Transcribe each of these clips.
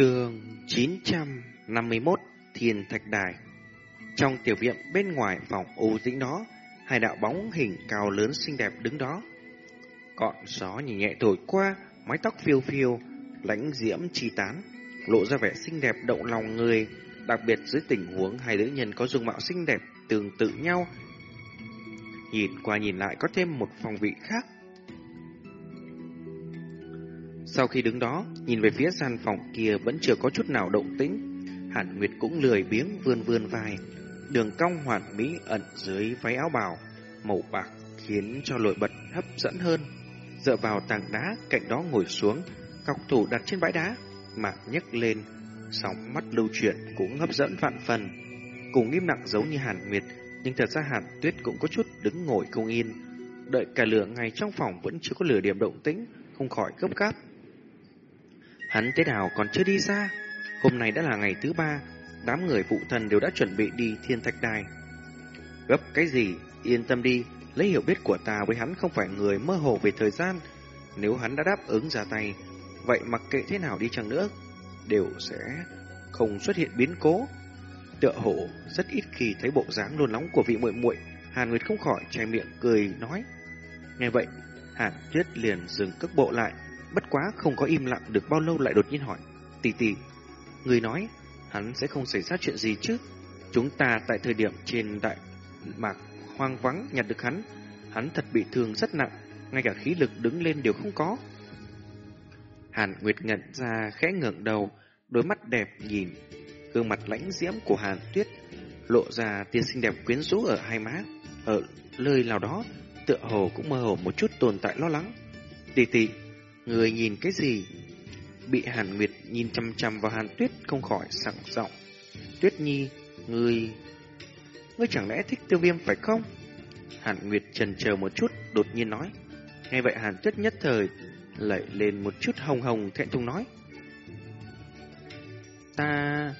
Trường 951 Thiên Thạch Đài Trong tiểu viện bên ngoài phòng ô tĩnh đó, hai đạo bóng hình cao lớn xinh đẹp đứng đó. Cọn gió nhẹ nhẹ thổi qua, mái tóc phiêu phiêu, lãnh diễm chi tán, lộ ra vẻ xinh đẹp động lòng người, đặc biệt dưới tình huống hai nữ nhân có dung mạo xinh đẹp tương tự nhau. Nhìn qua nhìn lại có thêm một phòng vị khác. Sau khi đứng đó, nhìn về phía gian phòng kia vẫn chưa có chút nào động tĩnh. Hàn Nguyệt cũng lười biếng vươn vươn vai, đường cong hoàn mỹ ẩn dưới váy áo bào màu bạc khiến cho nổi bật hấp dẫn hơn. Dựa vào tảng đá cạnh đó ngồi xuống, cọc thủ đặt trên bãi đá, mà nhấc lên, sóng mắt lưu chuyển cũng hấp dẫn vạn phần. Cùng im lặng giống như Hàn Nguyệt, nhưng thật ra Hàn Tuyết cũng có chút đứng ngồi không yên. Đợi cả lửa ngày trong phòng vẫn chưa có lửa điểm động tĩnh, không khỏi gấp gáp. Hắn thế nào còn chưa đi ra? Hôm nay đã là ngày thứ ba, đám người phụ thần đều đã chuẩn bị đi thiên thạch đài. Gấp cái gì? Yên tâm đi, lấy hiểu biết của ta với hắn không phải người mơ hồ về thời gian. Nếu hắn đã đáp ứng ra tay, vậy mặc kệ thế nào đi chăng nữa, đều sẽ không xuất hiện biến cố. Tựa hổ rất ít khi thấy bộ dáng nôn nóng của vị muội muội, Hàn Nguyệt không khỏi chai miệng cười nói. Nghe vậy, Hàn Tuyết liền dừng cước bộ lại, bất quá không có im lặng được bao lâu lại đột nhiên hỏi, tỷ tỷ, người nói hắn sẽ không xảy ra chuyện gì chứ? Chúng ta tại thời điểm trên đại mạc hoang vắng nhặt được hắn, hắn thật bị thương rất nặng, ngay cả khí lực đứng lên đều không có. Hàn Nguyệt ngẩn ra khẽ ngẩng đầu, đôi mắt đẹp nhìn gương mặt lãnh diễm của Hàn Tuyết lộ ra tia xinh đẹp quyến rũ ở hai má, ở nơi nào đó tựa hồ cũng mơ hồ một chút tồn tại lo lắng. Tỷ tỷ, người nhìn cái gì? Bị Hàn Nguyệt nhìn chăm chăm vào Hàn Tuyết không khỏi sẵn giọng. Tuyết Nhi, người... Ngươi chẳng lẽ thích tiêu viêm phải không? Hàn Nguyệt trần chờ một chút, đột nhiên nói. Nghe vậy Hàn Tuyết nhất thời lại lên một chút hồng hồng thẹn thùng nói. Ta...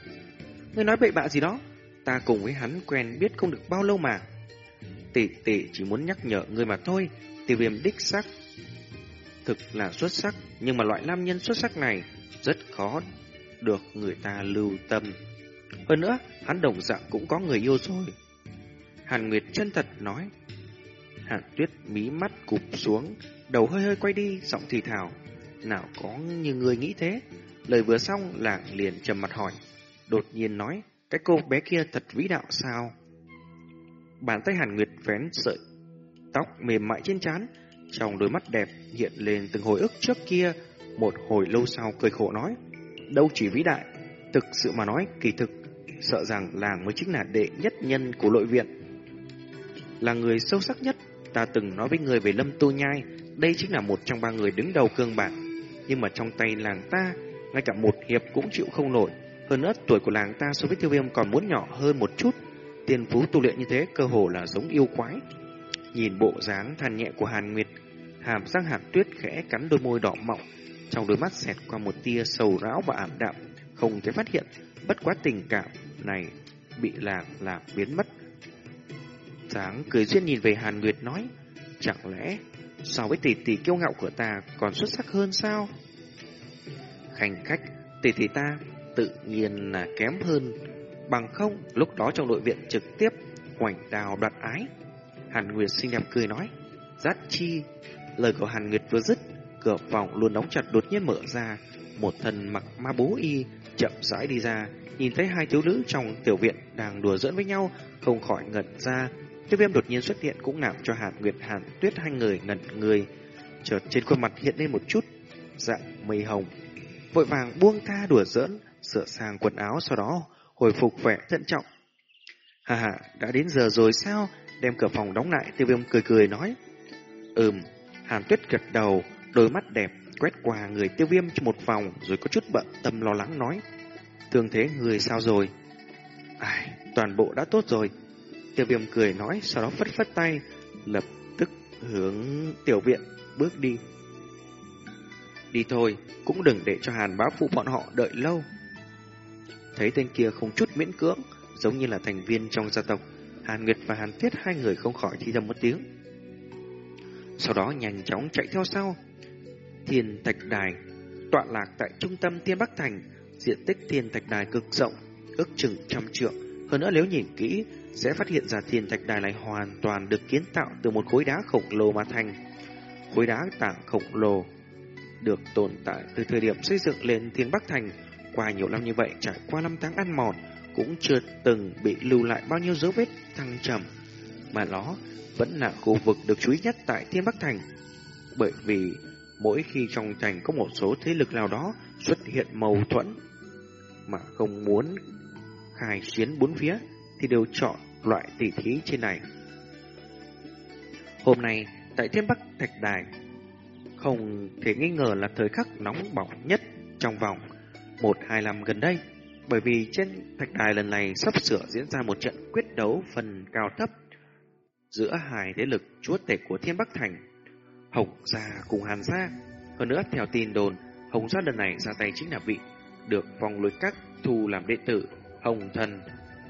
Ngươi nói bậy bạ gì đó? Ta cùng với hắn quen biết không được bao lâu mà. Tỷ tỷ chỉ muốn nhắc nhở ngươi mà thôi. Tiêu viêm đích sắc. Thực là xuất sắc, nhưng mà loại nam nhân xuất sắc này rất khó được người ta lưu tâm. Hơn nữa, hắn đồng dạng cũng có người yêu rồi. Hàn Nguyệt chân thật nói. Hàn Tuyết mí mắt cụp xuống, đầu hơi hơi quay đi, giọng thì thào. Nào có như người nghĩ thế? Lời vừa xong, là liền trầm mặt hỏi. Đột nhiên nói, cái cô bé kia thật vĩ đạo sao? Bàn tay Hàn Nguyệt vén sợi tóc mềm mại trên trán, trong đôi mắt đẹp hiện lên từng hồi ức trước kia, một hồi lâu sau cười khổ nói, đâu chỉ vĩ đại, thực sự mà nói kỳ thực, sợ rằng làng mới chính là đệ nhất nhân của nội viện. Là người sâu sắc nhất, ta từng nói với người về Lâm Tu Nhai, đây chính là một trong ba người đứng đầu cương bản, nhưng mà trong tay làng ta, ngay cả một hiệp cũng chịu không nổi, hơn nữa tuổi của làng ta so với tiêu viêm còn muốn nhỏ hơn một chút, tiền phú tu luyện như thế cơ hồ là giống yêu quái. Nhìn bộ dáng than nhẹ của Hàn Nguyệt, hàm răng hàn tuyết khẽ cắn đôi môi đỏ mọng, trong đôi mắt xẹt qua một tia sầu rão và ảm đạm, không thể phát hiện bất quá tình cảm này bị lạc lạc biến mất. Sáng cười duyên nhìn về Hàn Nguyệt nói, chẳng lẽ so với tỷ tỷ kiêu ngạo của ta còn xuất sắc hơn sao? Khanh khách, tỷ tỷ ta tự nhiên là kém hơn, bằng không lúc đó trong nội viện trực tiếp hoành đào đoạt ái. Hàn Nguyệt xinh đẹp cười nói, Giác chi, lời của Hàn Nguyệt vừa dứt, cửa phòng luôn đóng chặt đột nhiên mở ra, một thần mặc ma bố y chậm rãi đi ra, nhìn thấy hai thiếu nữ trong tiểu viện đang đùa giỡn với nhau, không khỏi ngẩn ra. Tiêu viêm đột nhiên xuất hiện cũng làm cho Hàn Nguyệt Hàn Tuyết hai người ngẩn người, chợt trên khuôn mặt hiện lên một chút dạng mây hồng. Vội vàng buông tha đùa giỡn, sửa sang quần áo sau đó hồi phục vẻ thận trọng. Hà hà, đã đến giờ rồi sao? Đem cửa phòng đóng lại, tiêu viêm cười cười nói. Ừm, Hàn Tuyết gật đầu, đôi mắt đẹp quét qua người tiêu viêm cho một vòng rồi có chút bận tâm lo lắng nói. Thương thế người sao rồi? Ai, toàn bộ đã tốt rồi. Tiêu viêm cười nói, sau đó phất phất tay, lập tức hướng tiểu viện bước đi. Đi thôi, cũng đừng để cho Hàn bá phụ bọn họ đợi lâu. Thấy tên kia không chút miễn cưỡng, giống như là thành viên trong gia tộc, Hàn Nguyệt và Hàn Tuyết hai người không khỏi thi thầm một tiếng. Sau đó nhanh chóng chạy theo sau. Thiên Thạch Đài tọa lạc tại trung tâm Tiên Bắc Thành, diện tích thiên thạch đài cực rộng, ước chừng trăm trượng. Hơn nữa nếu nhìn kỹ, sẽ phát hiện ra thiên thạch đài này hoàn toàn được kiến tạo từ một khối đá khổng lồ mà thành. Khối đá tảng khổng lồ được tồn tại từ thời điểm xây dựng lên thiên Bắc Thành. Qua nhiều năm như vậy, trải qua năm tháng ăn mòn, cũng chưa từng bị lưu lại bao nhiêu dấu vết thăng trầm. Mà nó vẫn là khu vực được chú ý nhất tại thiên Bắc Thành. Bởi vì mỗi khi trong thành có một số thế lực nào đó xuất hiện mâu thuẫn mà không muốn khai chiến bốn phía thì đều chọn loại tỷ thí trên này. Hôm nay, tại Thiên Bắc Thạch Đài, không thể nghi ngờ là thời khắc nóng bỏng nhất trong vòng 1-2 năm gần đây, bởi vì trên Thạch Đài lần này sắp sửa diễn ra một trận quyết đấu phần cao thấp giữa hai thế lực chúa tể của Thiên Bắc Thành, Hồng Gia cùng Hàn Gia. Hơn nữa, theo tin đồn, Hồng Gia lần này ra tay chính là vị được vòng lối các thu làm đệ tử Hồng Thần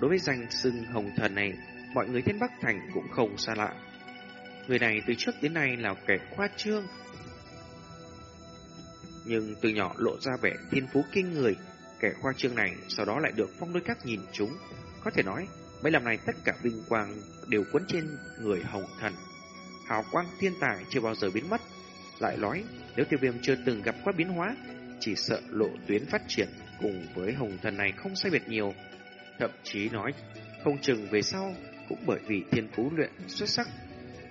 Đối với danh xưng hồng thần này, mọi người thiên Bắc Thành cũng không xa lạ. Người này từ trước đến nay là kẻ khoa trương, nhưng từ nhỏ lộ ra vẻ thiên phú kinh người, kẻ khoa trương này sau đó lại được phong đôi các nhìn chúng. Có thể nói, mấy năm này tất cả vinh quang đều quấn trên người hồng thần. Hào quang thiên tài chưa bao giờ biến mất. Lại nói, nếu tiêu viêm chưa từng gặp qua biến hóa, chỉ sợ lộ tuyến phát triển cùng với hồng thần này không sai biệt nhiều. Thậm chí nói, không chừng về sau cũng bởi vì thiên phú luyện xuất sắc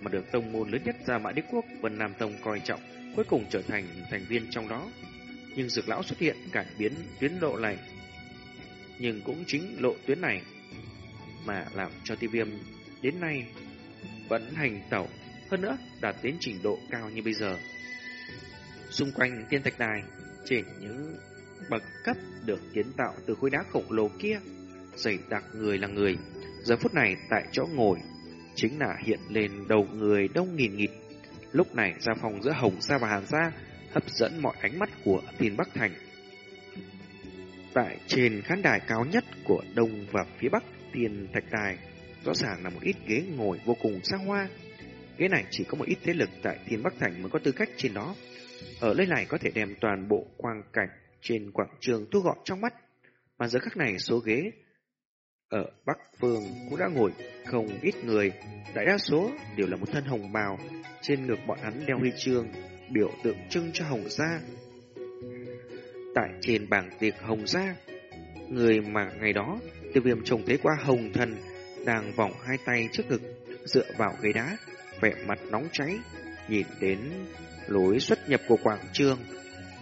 mà được tông môn lớn nhất ra mã đế quốc Vân Nam Tông coi trọng, cuối cùng trở thành thành viên trong đó. Nhưng dược lão xuất hiện cải biến tuyến lộ này. Nhưng cũng chính lộ tuyến này mà làm cho tiêu viêm đến nay vẫn hành tẩu hơn nữa đạt đến trình độ cao như bây giờ. Xung quanh tiên thạch đài chỉ những bậc cấp được kiến tạo từ khối đá khổng lồ kia dày đặc người là người. Giờ phút này tại chỗ ngồi, chính là hiện lên đầu người đông nghìn nghịt. Lúc này ra phòng giữa Hồng Sa và Hàn Sa hấp dẫn mọi ánh mắt của thiên Bắc Thành. Tại trên khán đài cao nhất của đông và phía bắc tiền thạch đài, rõ ràng là một ít ghế ngồi vô cùng xa hoa. Ghế này chỉ có một ít thế lực tại thiên Bắc Thành mới có tư cách trên đó. Ở nơi này có thể đem toàn bộ quang cảnh trên quảng trường thu gọn trong mắt. Mà giờ khắc này số ghế ở Bắc Phương cũng đã ngồi không ít người, đại đa số đều là một thân hồng bào, trên ngực bọn hắn đeo huy chương, biểu tượng trưng cho hồng gia. Tại trên bảng tiệc hồng gia, người mà ngày đó tiêu viêm trông thấy qua hồng thần đang vòng hai tay trước ngực, dựa vào ghế đá, vẻ mặt nóng cháy, nhìn đến lối xuất nhập của quảng trường,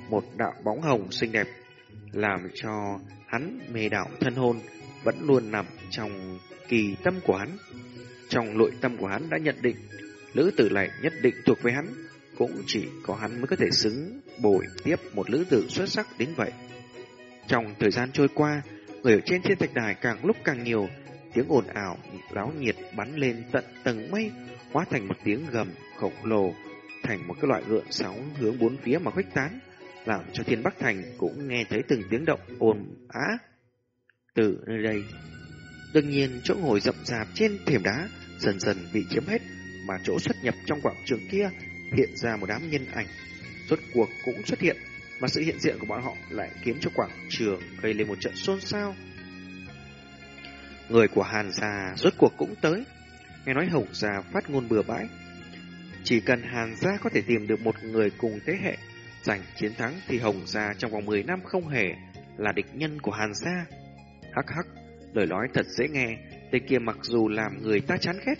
một đạo bóng hồng xinh đẹp, làm cho hắn mê đảo thân hồn vẫn luôn nằm trong kỳ tâm của hắn. Trong nội tâm của hắn đã nhận định, lữ tử này nhất định thuộc về hắn, cũng chỉ có hắn mới có thể xứng bồi tiếp một lữ tử xuất sắc đến vậy. Trong thời gian trôi qua, người ở trên thiên thạch đài càng lúc càng nhiều, tiếng ồn ảo láo nhiệt bắn lên tận tầng mây, hóa thành một tiếng gầm khổng lồ, thành một cái loại gợn sóng hướng bốn phía mà khuếch tán, làm cho thiên bắc thành cũng nghe thấy từng tiếng động ồn á từ nơi đây. Đương nhiên chỗ ngồi rậm rạp trên thềm đá dần dần bị chiếm hết, mà chỗ xuất nhập trong quảng trường kia hiện ra một đám nhân ảnh. Rốt cuộc cũng xuất hiện, mà sự hiện diện của bọn họ lại khiến cho quảng trường gây lên một trận xôn xao. Người của Hàn gia rốt cuộc cũng tới. Nghe nói Hồng gia phát ngôn bừa bãi. Chỉ cần Hàn gia có thể tìm được một người cùng thế hệ giành chiến thắng thì Hồng gia trong vòng 10 năm không hề là địch nhân của Hàn gia. Hắc hắc, lời nói thật dễ nghe, tên kia mặc dù làm người ta chán ghét,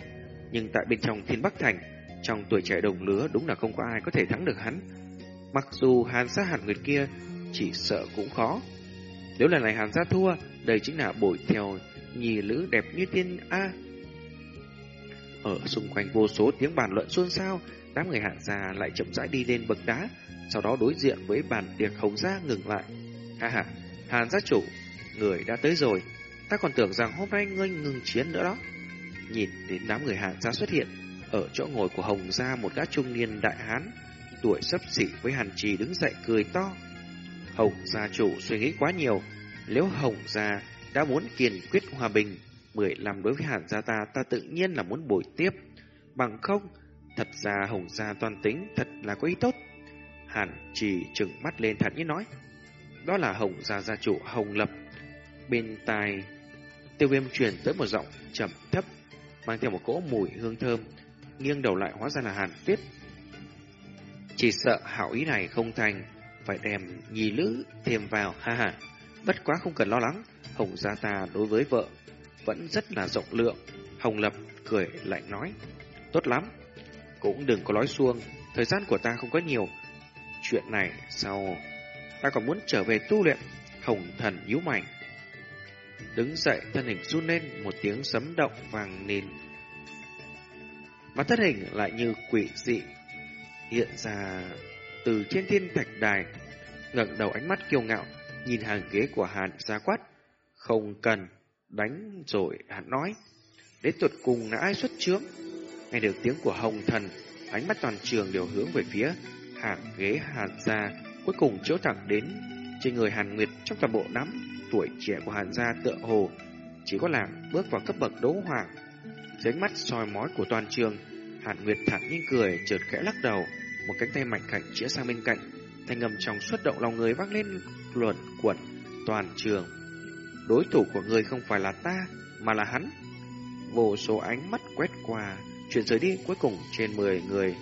nhưng tại bên trong thiên Bắc Thành, trong tuổi trẻ đồng lứa đúng là không có ai có thể thắng được hắn. Mặc dù hàn sát hẳn người kia chỉ sợ cũng khó. Nếu lần này hàn sát thua, đây chính là bội theo nhì lữ đẹp như tiên A. Ở xung quanh vô số tiếng bàn luận xôn xao, đám người hàn già lại chậm rãi đi lên bậc đá, sau đó đối diện với bàn tiệc hồng gia ngừng lại. Ha ha, hàn gia chủ, người đã tới rồi. Ta còn tưởng rằng hôm nay ngươi ngừng chiến nữa đó. Nhìn đến đám người Hàn gia xuất hiện, ở chỗ ngồi của Hồng gia một gã trung niên đại hán, tuổi sắp xỉ với Hàn Trì đứng dậy cười to. Hồng gia chủ suy nghĩ quá nhiều, nếu Hồng gia đã muốn kiên quyết hòa bình, mười làm đối với Hàn gia ta, ta tự nhiên là muốn bồi tiếp. Bằng không, thật ra Hồng gia toàn tính thật là có ý tốt. Hàn Trì trừng mắt lên thật như nói, đó là Hồng Gia Gia chủ Hồng Lập. Bên tai, tiêu viêm truyền tới một giọng trầm thấp, mang theo một cỗ mùi hương thơm, nghiêng đầu lại hóa ra là Hàn Tuyết. Chỉ sợ hảo ý này không thành, phải đem nhì lữ thêm vào, ha ha. Bất quá không cần lo lắng, Hồng Gia ta đối với vợ vẫn rất là rộng lượng. Hồng Lập cười lạnh nói, tốt lắm, cũng đừng có nói xuông, thời gian của ta không có nhiều. Chuyện này sau ta còn muốn trở về tu luyện. Hồng thần nhíu mày. Đứng dậy, thân hình run lên, một tiếng sấm động vàng nền. Mà thân hình lại như quỷ dị, hiện ra từ trên thiên thạch đài, ngẩng đầu ánh mắt kiêu ngạo, nhìn hàng ghế của Hàn gia quát. Không cần, đánh rồi, hắn nói. Đến tuột cùng là ai xuất chướng Nghe được tiếng của Hồng thần, ánh mắt toàn trường đều hướng về phía hàng ghế Hàn gia cuối cùng chiếu thẳng đến trên người Hàn Nguyệt trong toàn bộ nắm tuổi trẻ của Hàn gia tựa hồ chỉ có làm bước vào cấp bậc đấu hoàng. Dưới mắt soi mói của toàn trường, Hàn Nguyệt thản nhiên cười, chợt khẽ lắc đầu, một cánh tay mạnh khảnh chĩa sang bên cạnh, thanh ngầm trong xuất động lòng người vang lên luẩn quẩn toàn trường. Đối thủ của người không phải là ta, mà là hắn. Vô số ánh mắt quét qua, chuyển rời đi cuối cùng trên 10 người.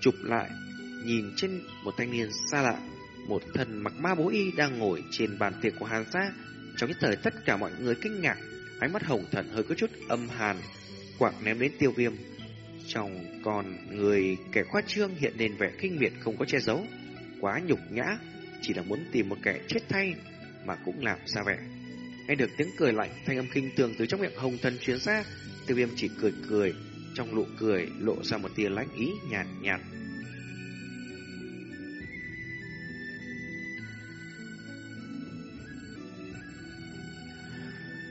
Chụp lại nhìn trên một thanh niên xa lạ, một thần mặc ma bố y đang ngồi trên bàn tiệc của Hàn gia. Trong những thời tất cả mọi người kinh ngạc, ánh mắt hồng thần hơi có chút âm hàn, quạng ném đến tiêu viêm. Trong còn người kẻ khoa trương hiện lên vẻ kinh miệt không có che giấu, quá nhục nhã, chỉ là muốn tìm một kẻ chết thay mà cũng làm ra vẻ. Nghe được tiếng cười lạnh, thanh âm kinh tường từ trong miệng hồng thần truyền ra, tiêu viêm chỉ cười cười, trong nụ cười lộ ra một tia lãnh ý nhàn nhạt, nhạt.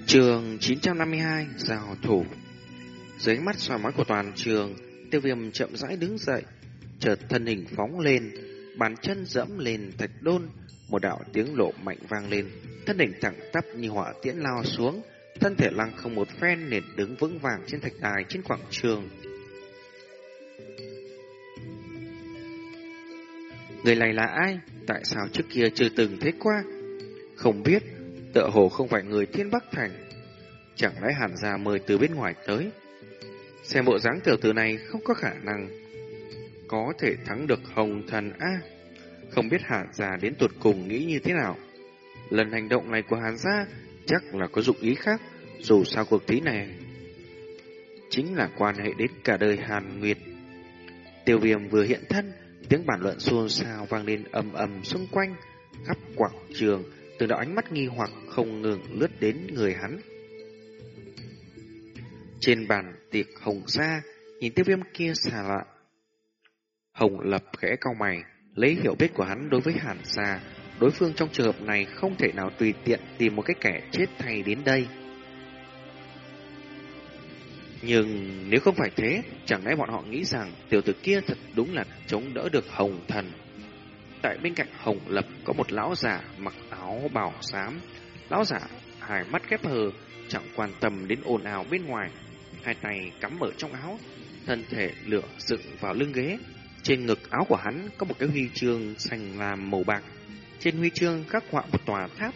Trường 952 Giao thủ dưới mắt soi mói của toàn trường, Tiêu viêm chậm rãi đứng dậy, Chợt thân hình phóng lên, Bàn chân dẫm lên thạch đôn, Một đạo tiếng lộ mạnh vang lên Thân hình thẳng tắp như họa tiễn lao xuống, Thân thể lăng không một phen nền đứng vững vàng trên thạch đài trên quảng trường Người này là ai? Tại sao trước kia chưa từng thấy qua? Không biết, tựa hồ không phải người thiên bắc thành. Chẳng lẽ hàn ra mời từ bên ngoài tới? Xem bộ dáng tiểu tử này không có khả năng có thể thắng được hồng thần A. Không biết hàn gia đến tuột cùng nghĩ như thế nào. Lần hành động này của hàn gia chắc là có dụng ý khác, dù sao cuộc thí này chính là quan hệ đến cả đời hàn nguyệt. Tiêu viêm vừa hiện thân, tiếng bản luận xôn xao vang lên ầm ầm xung quanh, khắp quảng trường, từng đạo ánh mắt nghi hoặc không ngừng lướt đến người hắn. Trên bàn tiệc hồng sa, nhìn tiêu viêm kia xà lạ. Hồng lập khẽ cau mày, lấy hiểu biết của hắn đối với hàn sa, đối phương trong trường hợp này không thể nào tùy tiện tìm một cái kẻ chết thay đến đây. Nhưng nếu không phải thế, chẳng lẽ bọn họ nghĩ rằng tiểu tử kia thật đúng là chống đỡ được hồng thần Tại bên cạnh Hồng Lập có một lão giả mặc áo bào xám. Lão giả hai mắt khép hờ, chẳng quan tâm đến ồn ào bên ngoài. Hai tay cắm ở trong áo, thân thể lửa dựng vào lưng ghế. Trên ngực áo của hắn có một cái huy chương xanh lam màu bạc. Trên huy chương khắc họa một tòa tháp.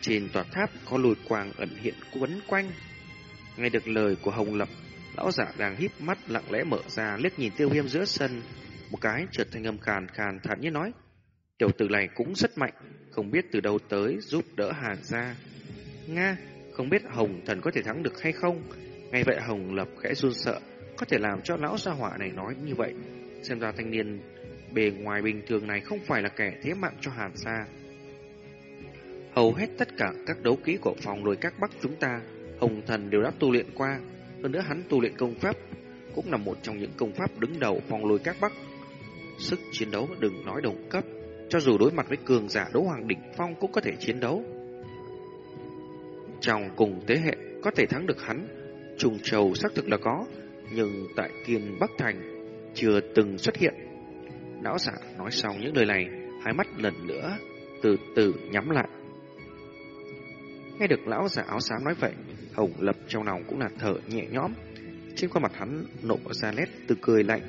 Trên tòa tháp có lùi quang ẩn hiện quấn quanh. Nghe được lời của Hồng Lập, lão giả đang híp mắt lặng lẽ mở ra liếc nhìn tiêu viêm giữa sân một cái chợt thanh âm khàn khàn thản nhiên nói. Tiểu tử này cũng rất mạnh, không biết từ đâu tới giúp đỡ Hàn gia. Nga, không biết Hồng thần có thể thắng được hay không? Ngay vậy Hồng lập khẽ run sợ, có thể làm cho lão gia hỏa này nói như vậy. Xem ra thanh niên bề ngoài bình thường này không phải là kẻ thế mạng cho Hàn Sa Hầu hết tất cả các đấu kỹ của phòng lôi các bắc chúng ta, Hồng thần đều đã tu luyện qua. Hơn nữa hắn tu luyện công pháp cũng là một trong những công pháp đứng đầu phòng lôi các bắc Sức chiến đấu đừng nói đồng cấp, cho dù đối mặt với cường giả đấu hoàng đỉnh phong cũng có thể chiến đấu. Trong cùng thế hệ có thể thắng được hắn, trùng trầu xác thực là có, nhưng tại Kiên Bắc Thành chưa từng xuất hiện. Lão giả nói xong những lời này, hai mắt lần nữa từ từ nhắm lại. Nghe được lão giả áo xám nói vậy, Hồng Lập trong lòng cũng là thở nhẹ nhõm. Trên khuôn mặt hắn nộ ra nét từ cười lạnh.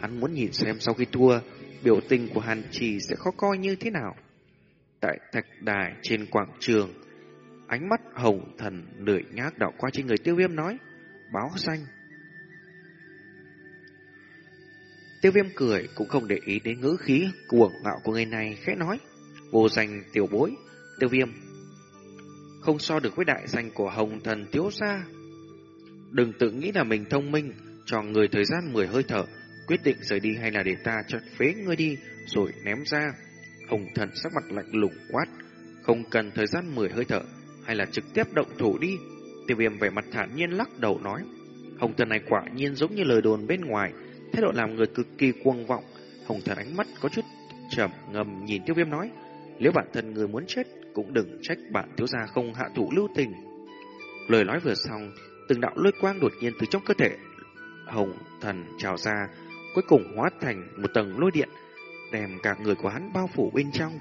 Hắn muốn nhìn xem sau khi thua, biểu tình của Hàn Trì sẽ khó coi như thế nào. Tại thạch đài trên quảng trường, ánh mắt hồng thần lười nhác đảo qua trên người tiêu viêm nói, báo danh. Tiêu viêm cười cũng không để ý đến ngữ khí cuồng ngạo của người này khẽ nói, vô danh tiểu bối, tiêu viêm. Không so được với đại danh của hồng thần Tiếu gia. Đừng tự nghĩ là mình thông minh, cho người thời gian 10 hơi thở, quyết định rời đi hay là để ta chặt phế ngươi đi, rồi ném ra. Hồng thần sắc mặt lạnh lùng quát, không cần thời gian 10 hơi thở, hay là trực tiếp động thủ đi. Tiêu viêm vẻ mặt thản nhiên lắc đầu nói, hồng thần này quả nhiên giống như lời đồn bên ngoài, thái độ làm người cực kỳ cuồng vọng. Hồng thần ánh mắt có chút trầm ngầm nhìn tiêu viêm nói, nếu bản thân người muốn chết, cũng đừng trách bạn thiếu gia không hạ thủ lưu tình. Lời nói vừa xong, từng đạo lôi quang đột nhiên từ trong cơ thể hồng thần trào ra, cuối cùng hóa thành một tầng lôi điện, đem cả người của hắn bao phủ bên trong.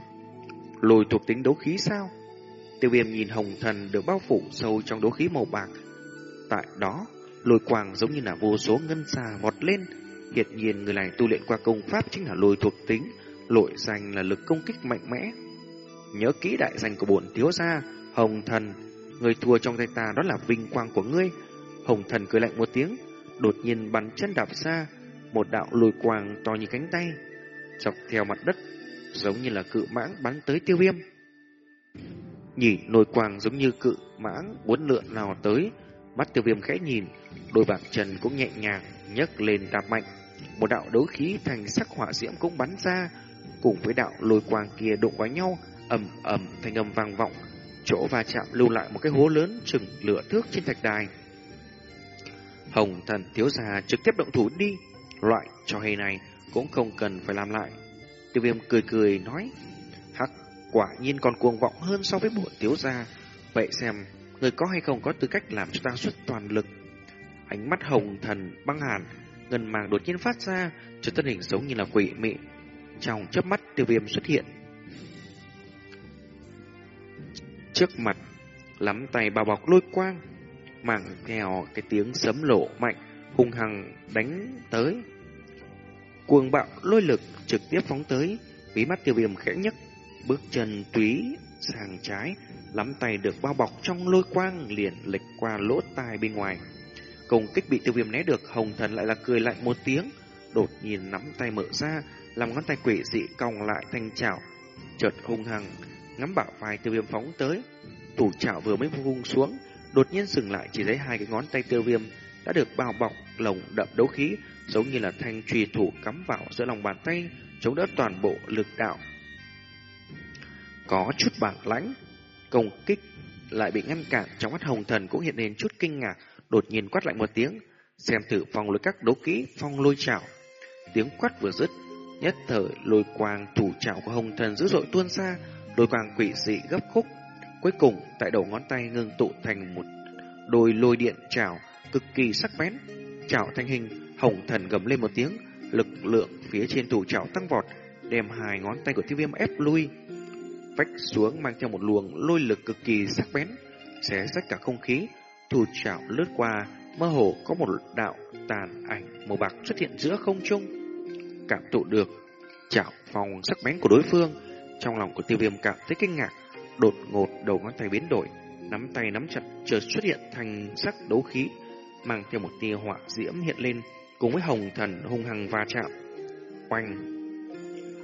Lôi thuộc tính đấu khí sao? Tiêu viêm nhìn hồng thần được bao phủ sâu trong đố khí màu bạc. Tại đó, lôi quang giống như là vô số ngân xà vọt lên. Hiện nhiên người này tu luyện qua công pháp chính là lôi thuộc tính, lội danh là lực công kích mạnh mẽ. Nhớ kỹ đại danh của bổn thiếu gia, hồng thần, người thua trong tay ta đó là vinh quang của ngươi. Hồng thần cười lạnh một tiếng, đột nhiên bắn chân đạp xa, một đạo lôi quang to như cánh tay, dọc theo mặt đất, giống như là cự mãng bắn tới tiêu viêm. Nhỉ lôi quang giống như cự mãng bốn lượn nào tới, mắt tiêu viêm khẽ nhìn, đôi bạc trần cũng nhẹ nhàng nhấc lên đạp mạnh. Một đạo đấu khí thành sắc hỏa diễm cũng bắn ra, cùng với đạo lôi quang kia đụng vào nhau, ầm ầm thành âm vang vọng, chỗ va chạm lưu lại một cái hố lớn chừng lửa thước trên thạch đài. Hồng thần thiếu gia trực tiếp động thủ đi, loại trò hay này cũng không cần phải làm lại. Tiêu viêm cười cười nói, hắc, quả nhiên còn cuồng vọng hơn so với bổn thiếu gia. Vậy xem, người có hay không có tư cách làm cho ta xuất toàn lực. Ánh mắt hồng thần băng hàn, ngân màng đột nhiên phát ra, cho thân hình giống như là quỷ mị. Trong chớp mắt tiêu viêm xuất hiện. Trước mặt, lắm tay bao bọc lôi quang, mảng theo cái tiếng sấm lộ mạnh, hung hăng đánh tới. Cuồng bạo lôi lực trực tiếp phóng tới, bí mắt tiêu viêm khẽ nhất, bước chân túy sang trái, lắm tay được bao bọc trong lôi quang liền lệch qua lỗ tai bên ngoài. Công kích bị tiêu viêm né được, hồng thần lại là cười lại một tiếng, đột nhiên nắm tay mở ra, làm ngón tay quỷ dị cong lại thành chảo, chợt hung hăng ngắm bạo vai tiêu viêm phóng tới, thủ chảo vừa mới vung xuống, đột nhiên dừng lại chỉ lấy hai cái ngón tay tiêu viêm đã được bao bọc lồng đậm đấu khí, giống như là thanh trùy thủ cắm vào giữa lòng bàn tay, chống đỡ toàn bộ lực đạo. Có chút bản lãnh, công kích lại bị ngăn cản trong mắt hồng thần cũng hiện lên chút kinh ngạc, đột nhiên quát lại một tiếng, xem thử phong lôi các đấu kỹ phong lôi chảo. Tiếng quát vừa dứt, nhất thời lôi quang thủ chảo của hồng thần dữ dội tuôn ra, lôi quang quỷ dị gấp khúc. Cuối cùng, tại đầu ngón tay ngưng tụ thành một đôi lôi điện chảo cực kỳ sắc bén. Chảo thành hình, hồng thần gầm lên một tiếng, lực lượng phía trên thủ chảo tăng vọt, đem hai ngón tay của tiêu viêm ép lui. Vách xuống mang theo một luồng lôi lực cực kỳ sắc bén, xé rách cả không khí, thủ chảo lướt qua, mơ hồ có một đạo tàn ảnh màu bạc xuất hiện giữa không trung. Cảm thụ được chảo phòng sắc bén của đối phương, trong lòng của tiêu viêm cảm thấy kinh ngạc, đột ngột đầu ngón tay biến đổi, nắm tay nắm chặt chợt xuất hiện thành sắc đấu khí, mang theo một tia hỏa diễm hiện lên, cùng với hồng thần hung hăng va chạm. Oanh!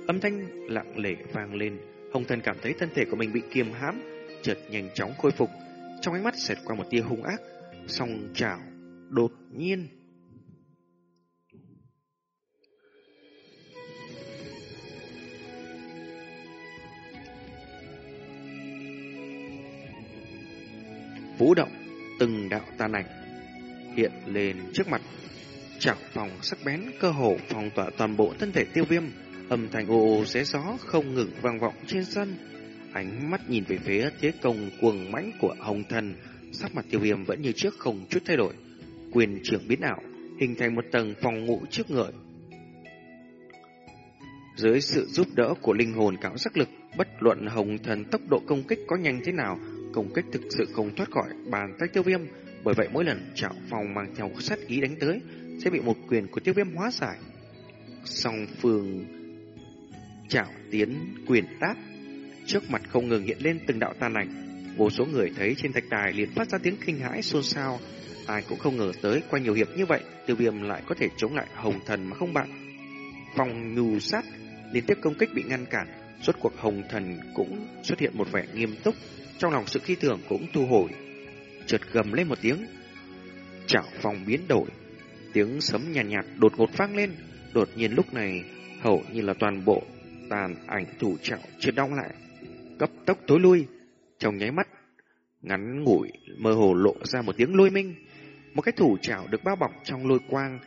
Âm thanh lặng lẽ vang lên, hồng thần cảm thấy thân thể của mình bị kiềm hãm, chợt nhanh chóng khôi phục, trong ánh mắt xẹt qua một tia hung ác, song chảo đột nhiên vũ động, từng đạo tàn ảnh hiện lên trước mặt. Chảo phòng sắc bén cơ hồ phòng tỏa toàn bộ thân thể tiêu viêm, âm thanh ồ ồ xé gió không ngừng vang vọng trên sân. Ánh mắt nhìn về phía thế công cuồng mãnh của hồng thần, sắc mặt tiêu viêm vẫn như trước không chút thay đổi. Quyền trưởng biến ảo, hình thành một tầng phòng ngụ trước người. Dưới sự giúp đỡ của linh hồn cảm sắc lực, bất luận hồng thần tốc độ công kích có nhanh thế nào, công kích thực sự không thoát khỏi bàn tay tiêu viêm, bởi vậy mỗi lần chảo phòng mang theo sát ý đánh tới sẽ bị một quyền của tiêu viêm hóa giải. Song phương chảo tiến quyền táp. Trước mặt không ngừng hiện lên từng đạo tàn ảnh. Vô số người thấy trên thạch đài liền phát ra tiếng kinh hãi xôn xao. Ai cũng không ngờ tới qua nhiều hiệp như vậy, tiêu viêm lại có thể chống lại hồng thần mà không bại. Phòng nhù sát liên tiếp công kích bị ngăn cản, suốt cuộc hồng thần cũng xuất hiện một vẻ nghiêm túc, trong lòng sự khi thường cũng thu hồi. Chợt gầm lên một tiếng, chảo phòng biến đổi, tiếng sấm nhàn nhạt, nhạt đột ngột vang lên, đột nhiên lúc này hầu như là toàn bộ tàn ảnh thủ trạo chưa đong lại, cấp tốc tối lui, trong nháy mắt ngắn ngủi mơ hồ lộ ra một tiếng lôi minh, một cái thủ trảo được bao bọc trong lôi quang,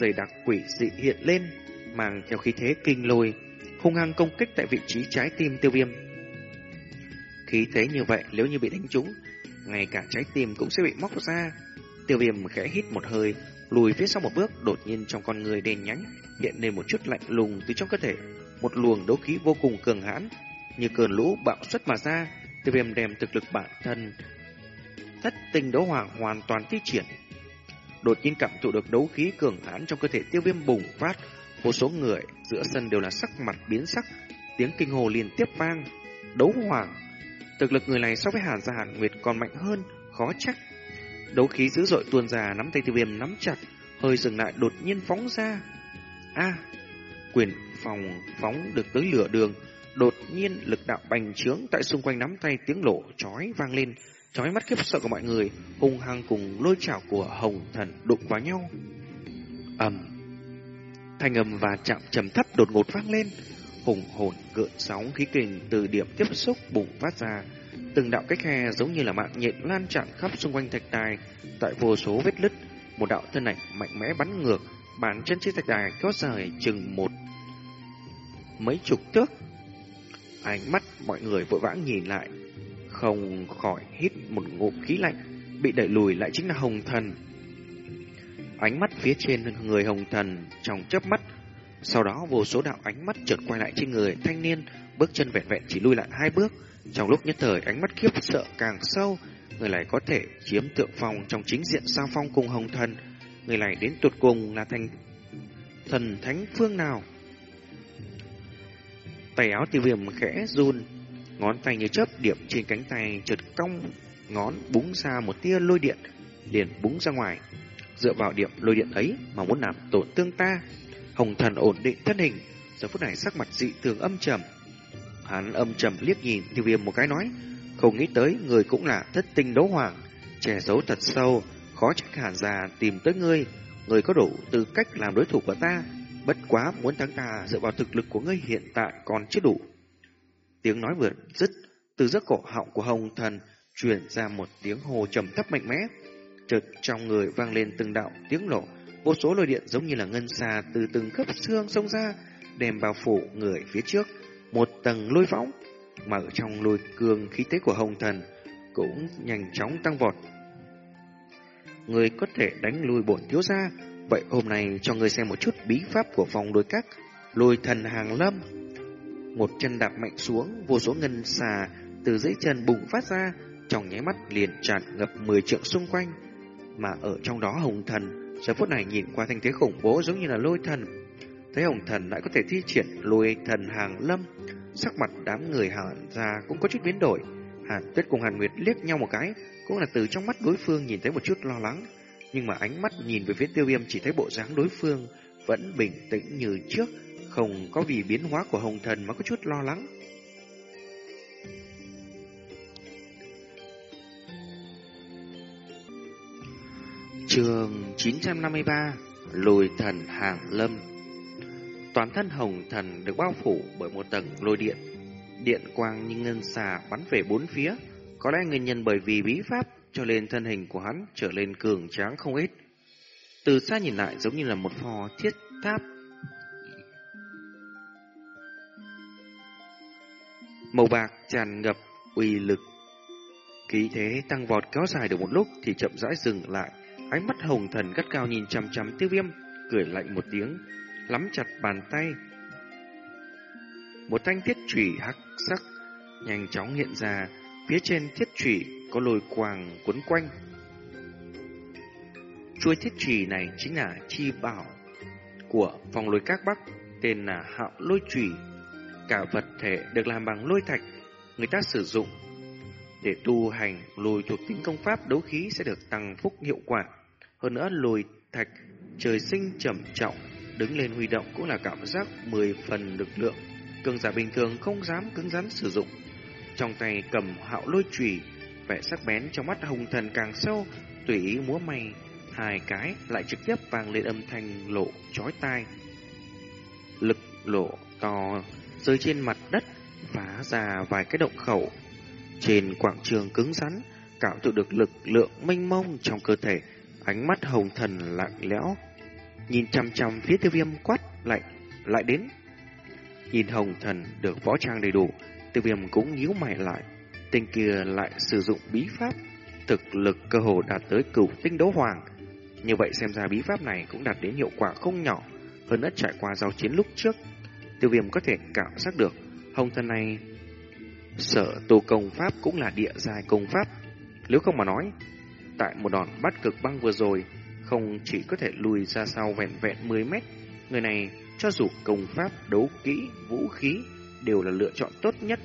dày đặc quỷ dị hiện lên, mang theo khí thế kinh lôi, hung hăng công kích tại vị trí trái tim tiêu viêm. Khí thế như vậy nếu như bị đánh trúng, ngay cả trái tim cũng sẽ bị móc ra. Tiêu viêm khẽ hít một hơi, lùi phía sau một bước, đột nhiên trong con người đen nhánh hiện lên một chút lạnh lùng từ trong cơ thể, một luồng đấu khí vô cùng cường hãn, như cơn lũ bạo xuất mà ra. Tiêu viêm đem thực lực bản thân thất tinh đấu hoàng hoàn toàn thi triển. Đột nhiên cảm thụ được đấu khí cường hãn trong cơ thể tiêu viêm bùng phát, một số người giữa sân đều là sắc mặt biến sắc, tiếng kinh hồ liên tiếp vang. Đấu hoàng, thực lực người này so với Hàn Gia Hàn Nguyệt còn mạnh hơn, khó trách. Đấu khí dữ dội tuôn ra nắm tay tiêu viêm nắm chặt, hơi dừng lại đột nhiên phóng ra. A, quyền phòng phóng được tới lửa đường, đột nhiên lực đạo bành trướng tại xung quanh nắm tay tiếng lộ chói vang lên, chói mắt khiếp sợ của mọi người, hung hăng cùng lôi chảo của Hồng Thần đụng vào nhau. ầm Thanh âm và chạm trầm thấp đột ngột vang lên, hùng hồn gợn sóng khí kình từ điểm tiếp xúc bùng phát ra. Từng đạo cách khe giống như là mạng nhện lan tràn khắp xung quanh thạch đài, tại vô số vết lứt, một đạo thân ảnh mạnh mẽ bắn ngược, bàn chân chiếc thạch đài kéo dài chừng một mấy chục thước. Ánh mắt mọi người vội vã nhìn lại, không khỏi hít một ngụm khí lạnh, bị đẩy lùi lại chính là Hồng Thần. Ánh mắt phía trên người hồng thần trong chớp mắt. Sau đó vô số đạo ánh mắt chợt quay lại trên người thanh niên, bước chân vẹn vẹn chỉ lui lại hai bước. Trong lúc nhất thời ánh mắt khiếp sợ càng sâu, người này có thể chiếm thượng phong trong chính diện sao phong cùng hồng thần. Người này đến tuột cùng là thành thần thánh phương nào? Tay áo tiêu viêm khẽ run, ngón tay như chớp điểm trên cánh tay chợt cong, ngón búng ra một tia lôi điện, liền búng ra ngoài dựa vào điểm lôi điện ấy mà muốn làm tổn thương ta. Hồng thần ổn định thân hình, giờ phút này sắc mặt dị thường âm trầm. Hắn âm trầm liếc nhìn tiêu viêm một cái nói, không nghĩ tới người cũng là thất tinh đấu hoàng, che giấu thật sâu, khó trách hàn già tìm tới ngươi, người có đủ tư cách làm đối thủ của ta, bất quá muốn thắng ta dựa vào thực lực của ngươi hiện tại còn chưa đủ. Tiếng nói vừa dứt, từ giấc cổ họng của hồng thần truyền ra một tiếng hồ trầm thấp mạnh mẽ, Chợt trong người vang lên từng đạo tiếng nổ, vô số lôi điện giống như là ngân xà từ từng khớp xương xông ra, đem bao phủ người phía trước, một tầng lôi võng, mà ở trong lôi cường khí thế của hồng thần cũng nhanh chóng tăng vọt. Người có thể đánh lùi bổn thiếu gia, vậy hôm nay cho người xem một chút bí pháp của phòng đối các, lôi thần hàng lâm. Một chân đạp mạnh xuống, vô số ngân xà từ dưới chân bùng phát ra, trong nháy mắt liền tràn ngập 10 trượng xung quanh. Mà ở trong đó hồng thần giờ phút này nhìn qua thanh thế khủng bố giống như là lôi thần. Thấy hồng thần lại có thể thi triển lôi thần hàng lâm sắc mặt đám người hàn ra cũng có chút biến đổi. Hàn tuyết cùng hàn nguyệt liếc nhau một cái cũng là từ trong mắt đối phương nhìn thấy một chút lo lắng nhưng mà ánh mắt nhìn về phía tiêu viêm chỉ thấy bộ dáng đối phương vẫn bình tĩnh như trước, không có vì biến hóa của hồng thần mà có chút lo lắng. Trường 953 lùi thần hàng lâm. Toàn thân hồng thần được bao phủ bởi một tầng lôi điện. Điện quang như ngân xà bắn về bốn phía. Có lẽ nguyên nhân bởi vì bí pháp cho nên thân hình của hắn trở lên cường tráng không ít. Từ xa nhìn lại giống như là một phò thiết tháp. Màu bạc tràn ngập uy lực. Khí thế tăng vọt kéo dài được một lúc thì chậm rãi dừng lại. Ánh mắt hồng thần gắt cao nhìn chằm chằm tiêu viêm, cười lạnh một tiếng, lắm chặt bàn tay. Một thanh thiết chủy hắc sắc nhanh chóng hiện ra, phía trên thiết trụy có lôi quàng quấn quanh. Chuôi thiết chủy này chính là chi bảo của phòng lôi các bắc, tên là hạo lôi chủy. cả vật thể được làm bằng lôi thạch, người ta sử dụng để tu hành lùi thuộc tính công pháp đấu khí sẽ được tăng phúc hiệu quả. Hơn nữa lùi thạch trời sinh trầm trọng, đứng lên huy động cũng là cảm giác 10 phần lực lượng. Cường giả bình thường không dám cứng rắn sử dụng. Trong tay cầm hạo lôi chùy, vẻ sắc bén trong mắt hồng thần càng sâu, tùy ý múa may hai cái lại trực tiếp vang lên âm thanh lộ chói tai. Lực lộ to rơi trên mặt đất, phá ra vài cái động khẩu. Trên quảng trường cứng rắn, cảm thụ được lực lượng mênh mông trong cơ thể, ánh mắt hồng thần lạnh lẽo. Nhìn chăm chăm phía tiêu viêm quát lạnh, lại đến. Nhìn hồng thần được võ trang đầy đủ, tiêu viêm cũng nhíu mày lại. Tên kia lại sử dụng bí pháp, thực lực cơ hồ đạt tới cửu tinh đấu hoàng. Như vậy xem ra bí pháp này cũng đạt đến hiệu quả không nhỏ, hơn nữa trải qua giao chiến lúc trước. Tiêu viêm có thể cảm giác được, hồng thân này sở tu công pháp cũng là địa giai công pháp. Nếu không mà nói, tại một đòn bắt cực băng vừa rồi, không chỉ có thể lùi ra sau vẹn vẹn 10 mét, người này cho dù công pháp, đấu kỹ, vũ khí đều là lựa chọn tốt nhất.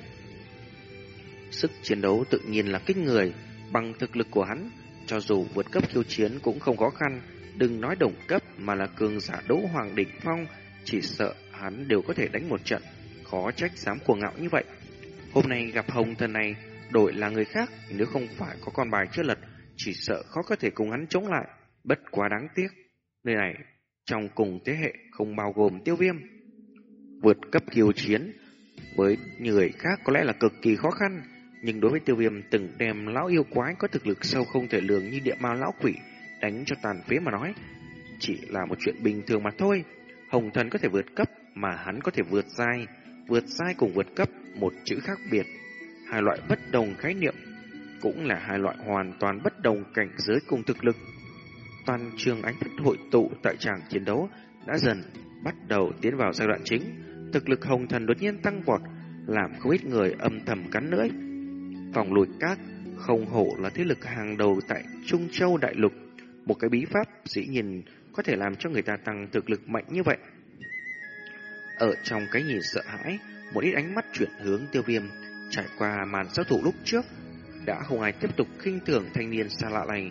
Sức chiến đấu tự nhiên là kích người, bằng thực lực của hắn, cho dù vượt cấp khiêu chiến cũng không khó khăn, đừng nói đồng cấp mà là cường giả đấu hoàng đỉnh phong, chỉ sợ hắn đều có thể đánh một trận, khó trách dám cuồng ngạo như vậy. Hôm nay gặp hồng thần này, đổi là người khác, nếu không phải có con bài chưa lật, chỉ sợ khó có thể cùng hắn chống lại, bất quá đáng tiếc. Nơi này, trong cùng thế hệ không bao gồm tiêu viêm. Vượt cấp khiêu chiến, với người khác có lẽ là cực kỳ khó khăn, nhưng đối với tiêu viêm từng đem lão yêu quái có thực lực sâu không thể lường như địa ma lão quỷ đánh cho tàn phế mà nói, chỉ là một chuyện bình thường mà thôi. Hồng thần có thể vượt cấp mà hắn có thể vượt dai, vượt dai cùng vượt cấp một chữ khác biệt. Hai loại bất đồng khái niệm cũng là hai loại hoàn toàn bất đồng cảnh giới cùng thực lực. Toàn trường ánh thức hội tụ tại tràng chiến đấu đã dần bắt đầu tiến vào giai đoạn chính. Thực lực hồng thần đột nhiên tăng vọt, làm không ít người âm thầm cắn lưỡi. Vòng lùi cát không hổ là thế lực hàng đầu tại Trung Châu Đại Lục. Một cái bí pháp dĩ nhiên có thể làm cho người ta tăng thực lực mạnh như vậy. Ở trong cái nhìn sợ hãi, một ít ánh mắt chuyển hướng tiêu viêm, trải qua màn giao thủ lúc trước, đã không ai tiếp tục khinh thường thanh niên xa lạ này.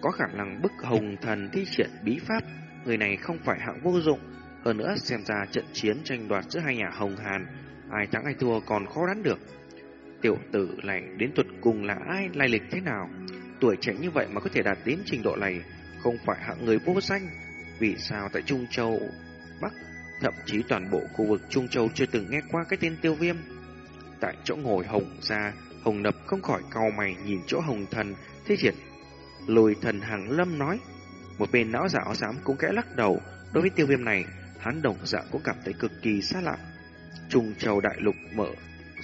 Có khả năng bức hồng thần thi triển bí pháp, người này không phải hạng vô dụng. Hơn nữa xem ra trận chiến tranh đoạt giữa hai nhà hồng hàn, ai thắng ai thua còn khó đoán được. Tiểu tử này đến tuột cùng là ai, lai lịch thế nào? Tuổi trẻ như vậy mà có thể đạt đến trình độ này, không phải hạng người vô danh. Vì sao tại Trung Châu, Bắc, thậm chí toàn bộ khu vực Trung Châu chưa từng nghe qua cái tên tiêu viêm? Tại chỗ ngồi hồng ra, hồng nập không khỏi cau mày nhìn chỗ hồng thần, thế triển. Lùi thần hàng lâm nói, một bên não giả áo xám cũng kẽ lắc đầu, đối với tiêu viêm này, hắn đồng dạng cũng cảm thấy cực kỳ xa lạ. Trung Châu đại lục mở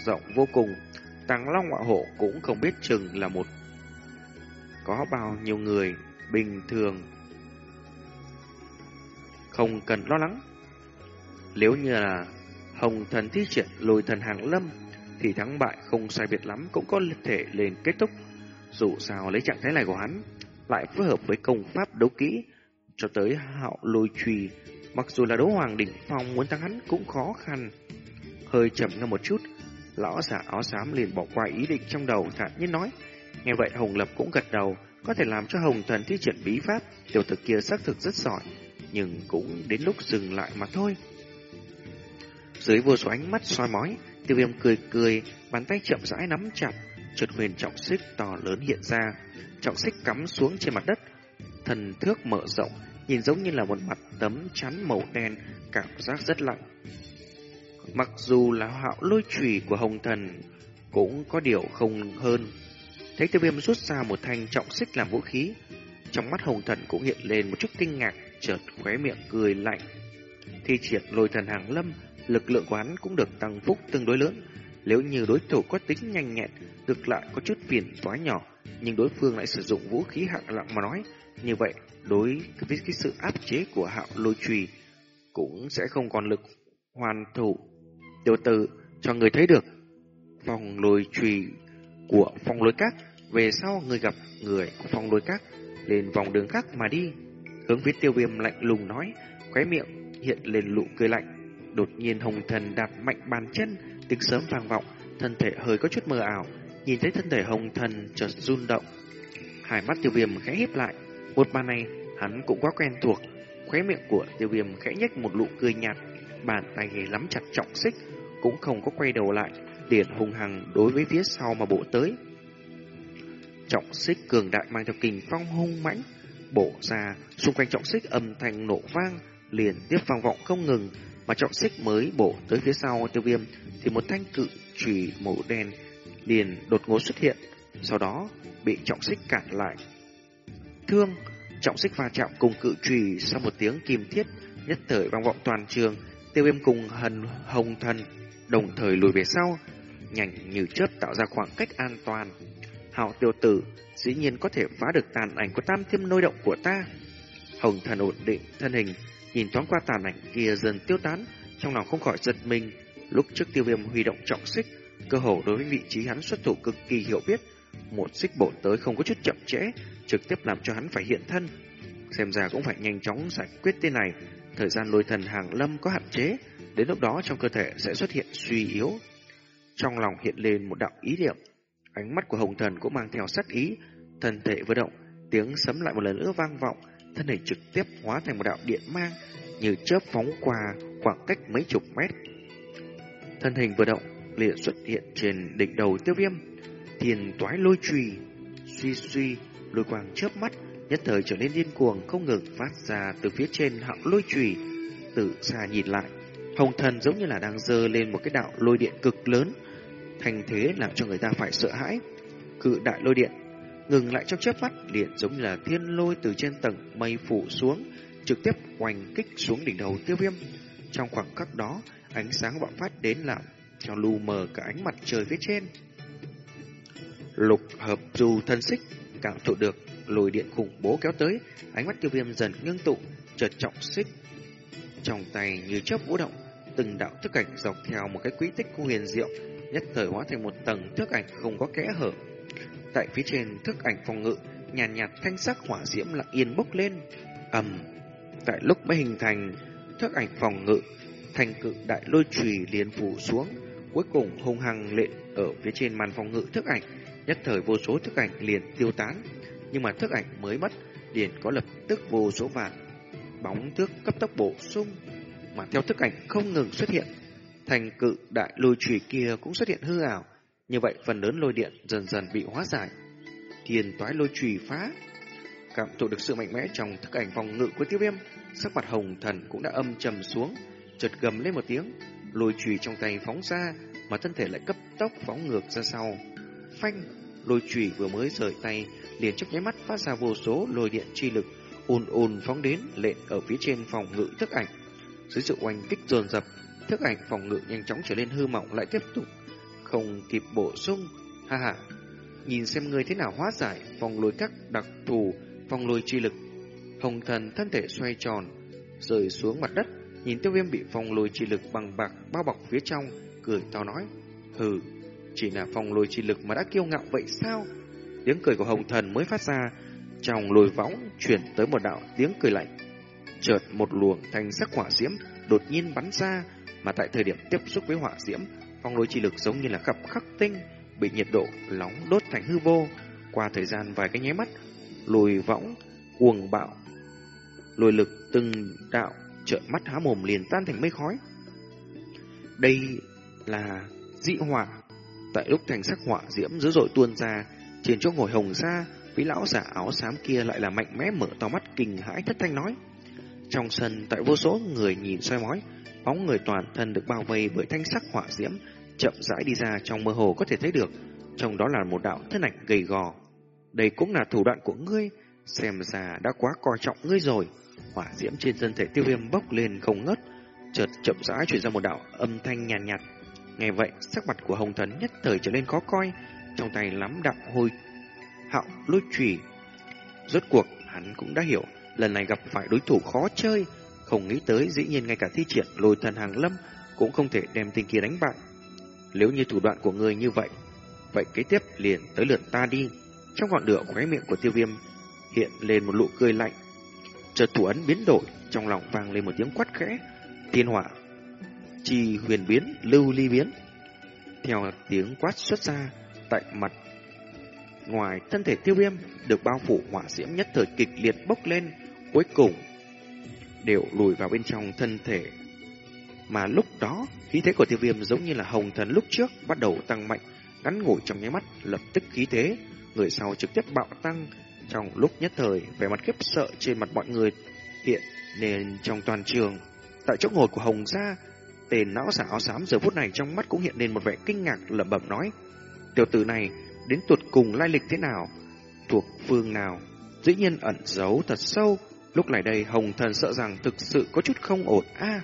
rộng vô cùng, Tăng Long Ngọa Hộ cũng không biết chừng là một có bao nhiêu người bình thường không cần lo lắng. Nếu như là Hồng Thần thi triển lùi thần hàng lâm thì thắng bại không sai biệt lắm cũng có thể lên kết thúc. Dù sao lấy trạng thái này của hắn lại phối hợp với công pháp đấu kỹ cho tới hạo lôi trùy mặc dù là đấu hoàng đỉnh phong muốn thắng hắn cũng khó khăn. Hơi chậm ngâm một chút, lão giả áo xám liền bỏ qua ý định trong đầu thản nhiên nói. Nghe vậy Hồng Lập cũng gật đầu, có thể làm cho Hồng Thần thi triển bí pháp, tiểu thực kia xác thực rất giỏi, nhưng cũng đến lúc dừng lại mà thôi. Dưới vô số ánh mắt soi mói, tiêu viêm cười cười, bàn tay chậm rãi nắm chặt, chợt huyền trọng xích to lớn hiện ra, trọng xích cắm xuống trên mặt đất, thần thước mở rộng, nhìn giống như là một mặt tấm chắn màu đen, cảm giác rất lạnh. Mặc dù là hạo lôi chùy của hồng thần, cũng có điều không hơn. Thấy tiêu viêm rút ra một thanh trọng xích làm vũ khí, trong mắt hồng thần cũng hiện lên một chút kinh ngạc, chợt khóe miệng cười lạnh. Thi triển lôi thần hàng lâm, lực lượng của hắn cũng được tăng phúc tương đối lớn. Nếu như đối thủ có tính nhanh nhẹn, ngược lại có chút phiền toái nhỏ, nhưng đối phương lại sử dụng vũ khí hạng lặng mà nói, như vậy đối với cái sự áp chế của hạo lôi trùy cũng sẽ không còn lực hoàn thủ. Tiểu tử cho người thấy được vòng lôi trùy của phong lôi các, về sau người gặp người của phong lôi các, lên vòng đường khác mà đi. Hướng phía tiêu viêm lạnh lùng nói, khóe miệng hiện lên lụ cười lạnh. Đột nhiên hồng thần đạp mạnh bàn chân, tiếng sớm vang vọng, thân thể hơi có chút mờ ảo, nhìn thấy thân thể hồng thần chợt run động. Hai mắt tiêu viêm khẽ híp lại, một màn này hắn cũng quá quen thuộc, khóe miệng của tiêu viêm khẽ nhếch một nụ cười nhạt, bàn tay lắm chặt trọng xích, cũng không có quay đầu lại, liền hung hăng đối với phía sau mà bộ tới. Trọng xích cường đại mang theo kình phong hung mãnh, bổ ra, xung quanh trọng xích âm thanh nổ vang, liền tiếp vang vọng không ngừng, mà trọng xích mới bổ tới phía sau tiêu viêm thì một thanh cự chùy màu đen liền đột ngột xuất hiện, sau đó bị trọng xích cản lại. Thương, trọng xích va chạm cùng cự trùy sau một tiếng kim thiết, nhất thời vang vọng toàn trường, tiêu viêm cùng hần hồng thần đồng thời lùi về sau, nhanh như chớp tạo ra khoảng cách an toàn. Hạo tiêu tử dĩ nhiên có thể phá được tàn ảnh của tam thiêm nôi động của ta. Hồng thần ổn định thân hình, nhìn thoáng qua tàn ảnh kia dần tiêu tán, trong lòng không khỏi giật mình. Lúc trước tiêu viêm huy động trọng xích, cơ hồ đối với vị trí hắn xuất thủ cực kỳ hiểu biết. Một xích bổ tới không có chút chậm trễ, trực tiếp làm cho hắn phải hiện thân. Xem ra cũng phải nhanh chóng giải quyết tên này. Thời gian lôi thần hàng lâm có hạn chế, đến lúc đó trong cơ thể sẽ xuất hiện suy yếu. Trong lòng hiện lên một đạo ý niệm, ánh mắt của hồng thần cũng mang theo sát ý, thân thể vừa động, tiếng sấm lại một lần nữa vang vọng, thân hình trực tiếp hóa thành một đạo điện mang, như chớp phóng qua khoảng cách mấy chục mét. Thân hình vừa động, liền xuất hiện trên đỉnh đầu tiêu viêm, thiền toái lôi trùy, suy suy, lôi quang chớp mắt, nhất thời trở nên điên cuồng không ngừng phát ra từ phía trên họng lôi chùy. Từ xa nhìn lại, hồng thần giống như là đang dơ lên một cái đạo lôi điện cực lớn, thành thế làm cho người ta phải sợ hãi. Cự đại lôi điện ngừng lại trong chớp mắt điện giống như là thiên lôi từ trên tầng mây phủ xuống, trực tiếp hoành kích xuống đỉnh đầu tiêu viêm. Trong khoảng khắc đó, ánh sáng bạo phát đến làm cho lu mờ cả ánh mặt trời phía trên. Lục hợp dù thân xích, cảm thụ được lồi điện khủng bố kéo tới, ánh mắt tiêu viêm dần ngưng tụ, chợt trọng xích. Trong tay như chớp vũ động, từng đạo thức ảnh dọc theo một cái quỹ tích huyền diệu, nhất thời hóa thành một tầng thức ảnh không có kẽ hở. Tại phía trên thức ảnh phòng ngự, nhàn nhạt, nhạt thanh sắc hỏa diễm lặng yên bốc lên, ầm. Tại lúc mới hình thành thức ảnh phòng ngự, thành cự đại lôi chùy liền phủ xuống, cuối cùng hung hăng lệ ở phía trên màn phòng ngự thức ảnh, nhất thời vô số thức ảnh liền tiêu tán, nhưng mà thức ảnh mới mất, liền có lập tức vô số vạn bóng thước cấp tốc bổ sung, mà theo thức ảnh không ngừng xuất hiện, thành cự đại lôi chùy kia cũng xuất hiện hư ảo, như vậy phần lớn lôi điện dần dần bị hóa giải, thiên toái lôi chùy phá. Cảm thụ được sự mạnh mẽ trong thức ảnh phòng ngự của tiêu viêm, sắc mặt hồng thần cũng đã âm trầm xuống, chợt gầm lên một tiếng, lôi chùy trong tay phóng ra, mà thân thể lại cấp tốc phóng ngược ra sau. Phanh, lôi chùy vừa mới rời tay, liền chớp nháy mắt phát ra vô số lôi điện chi lực, ùn ùn phóng đến lện ở phía trên phòng ngự thức ảnh. Dưới sự oanh kích dồn dập, thức ảnh phòng ngự nhanh chóng trở nên hư mỏng lại tiếp tục không kịp bổ sung. Ha ha, nhìn xem người thế nào hóa giải phòng lôi các đặc thù, phòng lôi chi lực. Hồng thần thân thể xoay tròn, rơi xuống mặt đất, nhìn tiêu viêm bị phòng lôi chi lực bằng bạc bao bọc phía trong, cười to nói. Hừ, chỉ là phòng lôi chi lực mà đã kiêu ngạo vậy sao? Tiếng cười của hồng thần mới phát ra, trong lôi võng chuyển tới một đạo tiếng cười lạnh. Chợt một luồng thanh sắc hỏa diễm đột nhiên bắn ra, mà tại thời điểm tiếp xúc với hỏa diễm, phong lôi chi lực giống như là gặp khắc tinh, bị nhiệt độ nóng đốt thành hư vô. Qua thời gian vài cái nháy mắt, lùi võng, cuồng bạo, lùi lực từng đạo trợn mắt há mồm liền tan thành mây khói. Đây là dị hỏa. Tại lúc thành sắc họa diễm dữ dội tuôn ra, trên chỗ ngồi hồng xa, vị lão giả áo xám kia lại là mạnh mẽ mở to mắt kinh hãi thất thanh nói. Trong sân, tại vô số người nhìn soi mói, bóng người toàn thân được bao vây bởi thanh sắc họa diễm, chậm rãi đi ra trong mơ hồ có thể thấy được, trong đó là một đạo thân ảnh gầy gò. Đây cũng là thủ đoạn của ngươi, xem ra đã quá coi trọng ngươi rồi. Hỏa diễm trên thân thể tiêu viêm bốc lên không ngớt, chợt chậm rãi chuyển ra một đạo âm thanh nhàn nhạt, nhạt. Nghe vậy, sắc mặt của hồng thần nhất thời trở nên khó coi, trong tay lắm đạo hôi hạo lôi chùy. Rốt cuộc, hắn cũng đã hiểu, lần này gặp phải đối thủ khó chơi, không nghĩ tới dĩ nhiên ngay cả thi triển lôi thần hàng lâm cũng không thể đem tên kia đánh bại. Nếu như thủ đoạn của người như vậy, vậy kế tiếp liền tới lượt ta đi. Trong ngọn lửa khóe miệng của tiêu viêm hiện lên một nụ cười lạnh. Chợt thủ ấn biến đổi, trong lòng vang lên một tiếng quát khẽ. Thiên hỏa trì huyền biến, lưu ly biến. Theo tiếng quát xuất ra, tại mặt ngoài thân thể tiêu viêm được bao phủ hỏa diễm nhất thời kịch liệt bốc lên, cuối cùng đều lùi vào bên trong thân thể. Mà lúc đó, khí thế của tiêu viêm giống như là hồng thần lúc trước bắt đầu tăng mạnh, ngắn ngủi trong nháy mắt, lập tức khí thế, người sau trực tiếp bạo tăng. Trong lúc nhất thời, vẻ mặt khiếp sợ trên mặt mọi người hiện nên trong toàn trường. Tại chỗ ngồi của Hồng Gia, tên não giả áo xám giờ phút này trong mắt cũng hiện lên một vẻ kinh ngạc lẩm bẩm nói. Tiểu tử này đến tuột cùng lai lịch thế nào, thuộc phương nào, dĩ nhiên ẩn giấu thật sâu. Lúc này đây Hồng Thần sợ rằng thực sự có chút không ổn a.